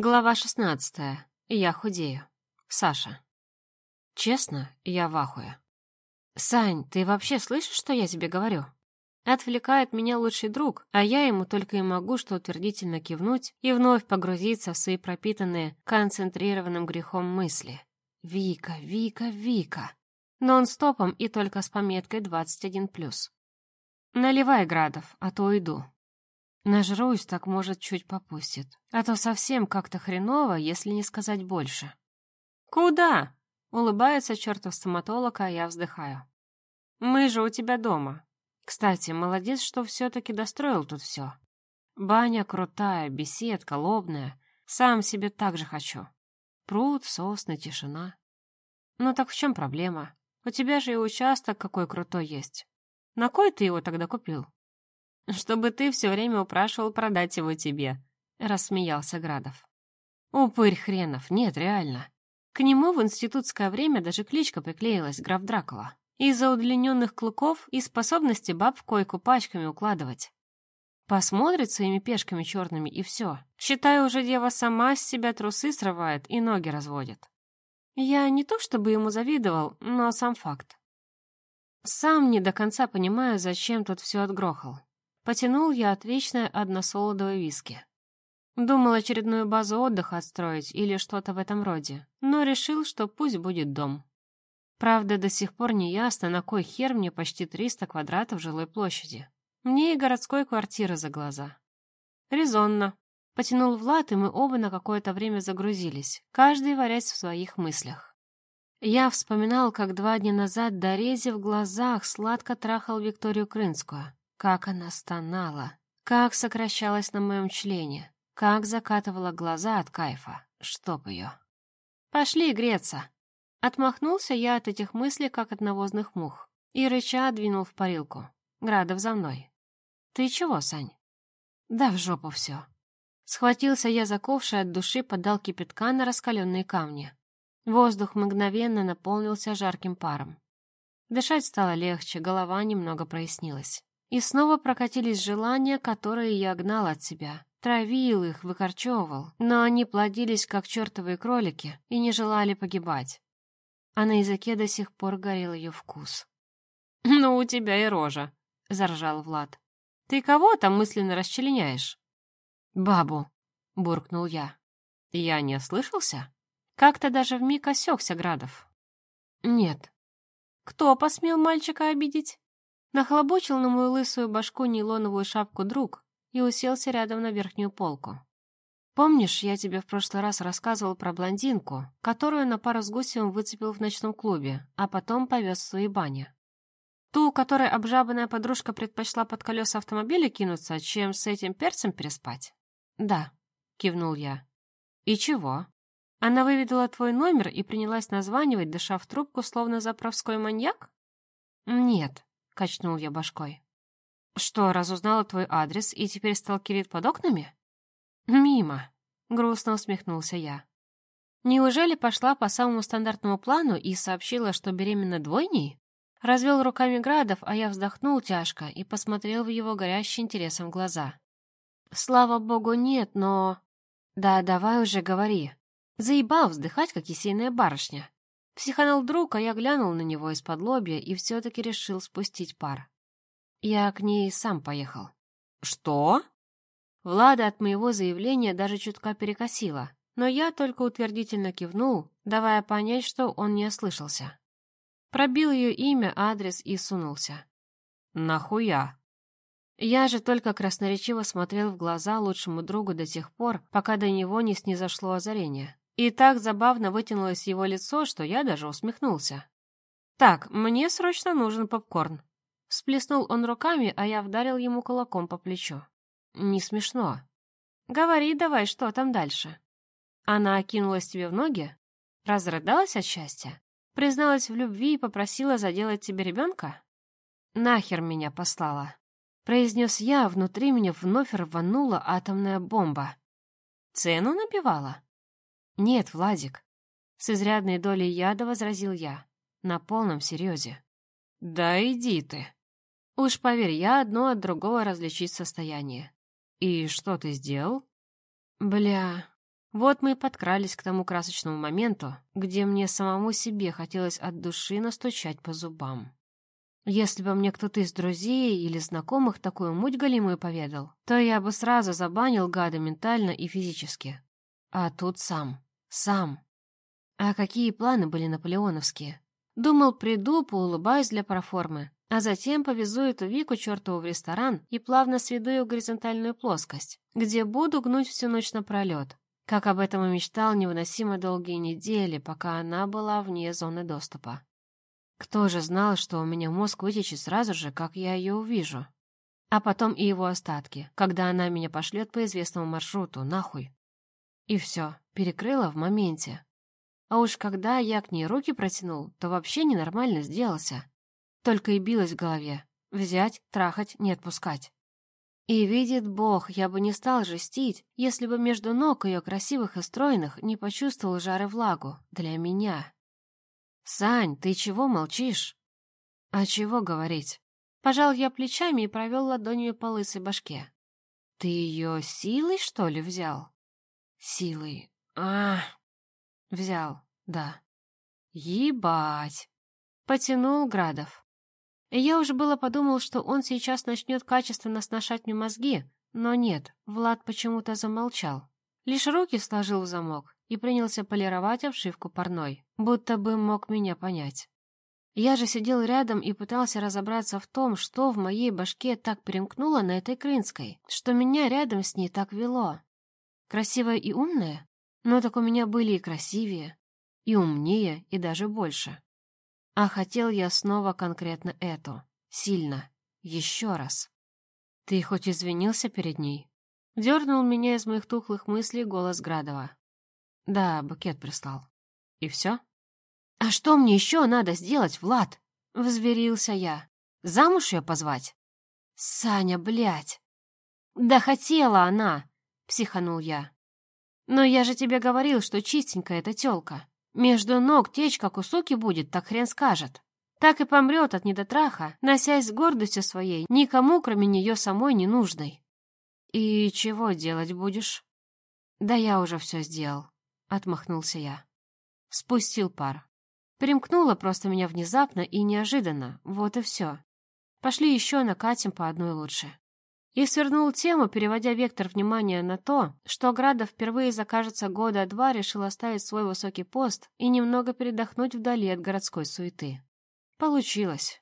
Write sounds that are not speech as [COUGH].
Глава шестнадцатая. Я худею. Саша. Честно, я в ахуе. «Сань, ты вообще слышишь, что я тебе говорю?» Отвлекает меня лучший друг, а я ему только и могу что утвердительно кивнуть и вновь погрузиться в свои пропитанные концентрированным грехом мысли. «Вика, Вика, Вика!» Нон-стопом и только с пометкой 21+. «Наливай, Градов, а то уйду». Нажрусь, так, может, чуть попустит. А то совсем как-то хреново, если не сказать больше. «Куда?» — улыбается чертов стоматолог, а я вздыхаю. «Мы же у тебя дома. Кстати, молодец, что все-таки достроил тут все. Баня крутая, беседка, лобная. Сам себе так же хочу. Пруд, сосны, тишина. Ну так в чем проблема? У тебя же и участок какой крутой есть. На кой ты его тогда купил? Чтобы ты все время упрашивал продать его тебе», — рассмеялся Градов. «Упырь хренов, нет, реально. К нему в институтское время даже кличка приклеилась граф Дракула. Из-за удлиненных клыков и способности баб в койку пачками укладывать. Посмотрит своими пешками черными и все. Считаю, уже дева сама с себя трусы срывает и ноги разводит. Я не то чтобы ему завидовал, но сам факт. Сам не до конца понимаю, зачем тут все отгрохал. Потянул я отличное односолодовое виски. Думал очередную базу отдыха отстроить или что-то в этом роде, но решил, что пусть будет дом. Правда, до сих пор не ясно, на кой хер мне почти 300 квадратов жилой площади. Мне и городской квартиры за глаза. Резонно. Потянул Влад, и мы оба на какое-то время загрузились, каждый варясь в своих мыслях. Я вспоминал, как два дня назад, дорезив в глазах, сладко трахал Викторию Крынскую. Как она стонала, как сокращалась на моем члене, как закатывала глаза от кайфа. Чтоб ее. «Пошли греться!» Отмахнулся я от этих мыслей, как от навозных мух, и рыча двинул в парилку. Градов за мной. «Ты чего, Сань?» «Да в жопу все!» Схватился я за ковши от души, подал кипятка на раскаленные камни. Воздух мгновенно наполнился жарким паром. Дышать стало легче, голова немного прояснилась. И снова прокатились желания, которые я гнал от себя. Травил их, выкорчевывал, но они плодились, как чертовые кролики, и не желали погибать. А на языке до сих пор горел ее вкус. [LAUGHS] «Ну, у тебя и рожа», — заржал Влад. «Ты кого там мысленно расчленяешь?» «Бабу», — буркнул я. «Я не ослышался?» Как-то даже вмиг осекся Градов. «Нет». «Кто посмел мальчика обидеть?» Нахлобучил на мою лысую башку нейлоновую шапку друг и уселся рядом на верхнюю полку. «Помнишь, я тебе в прошлый раз рассказывал про блондинку, которую на пару с Гусевым выцепил в ночном клубе, а потом повез в свои бани? Ту, которой обжабанная подружка предпочла под колеса автомобиля кинуться, чем с этим перцем переспать?» «Да», — кивнул я. «И чего?» Она выведала твой номер и принялась названивать, дыша в трубку, словно заправской маньяк? «Нет», качнул я башкой. Что, разузнала твой адрес и теперь сталкерит под окнами? Мимо, грустно усмехнулся я. Неужели пошла по самому стандартному плану и сообщила, что беременна двойней? Развел руками Градов, а я вздохнул тяжко и посмотрел в его горящие интересом глаза. Слава богу, нет, но... Да, давай уже говори. Заебал вздыхать, как есейная барышня. Психанул друг, а я глянул на него из-под лобья и все-таки решил спустить пар. Я к ней сам поехал. «Что?» Влада от моего заявления даже чутка перекосила, но я только утвердительно кивнул, давая понять, что он не ослышался. Пробил ее имя, адрес и сунулся. «Нахуя?» Я же только красноречиво смотрел в глаза лучшему другу до тех пор, пока до него не снизошло озарение. И так забавно вытянулось его лицо, что я даже усмехнулся. «Так, мне срочно нужен попкорн». Всплеснул он руками, а я вдарил ему кулаком по плечу. «Не смешно». «Говори давай, что там дальше?» Она окинулась тебе в ноги? Разрыдалась от счастья? Призналась в любви и попросила заделать тебе ребенка? Нахер меня послала. Произнес я, а внутри меня вновь рванула атомная бомба. Цену набивала? «Нет, Владик», — с изрядной долей яда возразил я, на полном серьезе. «Да иди ты». Уж поверь, я одно от другого различить состояние. «И что ты сделал?» «Бля...» Вот мы и подкрались к тому красочному моменту, где мне самому себе хотелось от души настучать по зубам. Если бы мне кто-то из друзей или знакомых такую муть голимую поведал, то я бы сразу забанил гада ментально и физически. А тут сам. Сам. А какие планы были наполеоновские? Думал, приду, поулыбаюсь для проформы, а затем повезу эту Вику чертову в ресторан и плавно сведу ее в горизонтальную плоскость, где буду гнуть всю ночь напролет, как об этом и мечтал невыносимо долгие недели, пока она была вне зоны доступа. Кто же знал, что у меня мозг вытечет сразу же, как я ее увижу? А потом и его остатки, когда она меня пошлет по известному маршруту, нахуй. И все, перекрыла в моменте. А уж когда я к ней руки протянул, то вообще ненормально сделался. Только и билось в голове. Взять, трахать, не отпускать. И видит Бог, я бы не стал жестить, если бы между ног ее красивых и стройных не почувствовал жары влагу. Для меня. «Сань, ты чего молчишь?» «А чего говорить?» Пожал я плечами и провел ладонью по лысой башке. «Ты ее силой, что ли, взял?» «Силой. А «Взял, да». «Ебать!» Потянул Градов. Я уже было подумал, что он сейчас начнет качественно сношать мне мозги, но нет, Влад почему-то замолчал. Лишь руки сложил в замок и принялся полировать обшивку парной, будто бы мог меня понять. Я же сидел рядом и пытался разобраться в том, что в моей башке так перемкнуло на этой Крынской, что меня рядом с ней так вело. Красивая и умная? Но так у меня были и красивее, и умнее, и даже больше. А хотел я снова конкретно эту. Сильно. Еще раз. Ты хоть извинился перед ней? Дернул меня из моих тухлых мыслей голос Градова. Да, букет прислал. И все? А что мне еще надо сделать, Влад? Взверился я. Замуж ее позвать? Саня, блядь. Да хотела она, психанул я. Но я же тебе говорил, что чистенькая эта тёлка. Между ног течь, как у суки будет, так хрен скажет. Так и помрет от недотраха, носясь с гордостью своей, никому, кроме нее самой, не нужной. И чего делать будешь? Да я уже все сделал. — отмахнулся я. Спустил пар. Примкнула просто меня внезапно и неожиданно, вот и все. Пошли еще накатим по одной лучше. И свернул тему, переводя вектор внимания на то, что Градов впервые за, кажется, года два решил оставить свой высокий пост и немного передохнуть вдали от городской суеты. Получилось.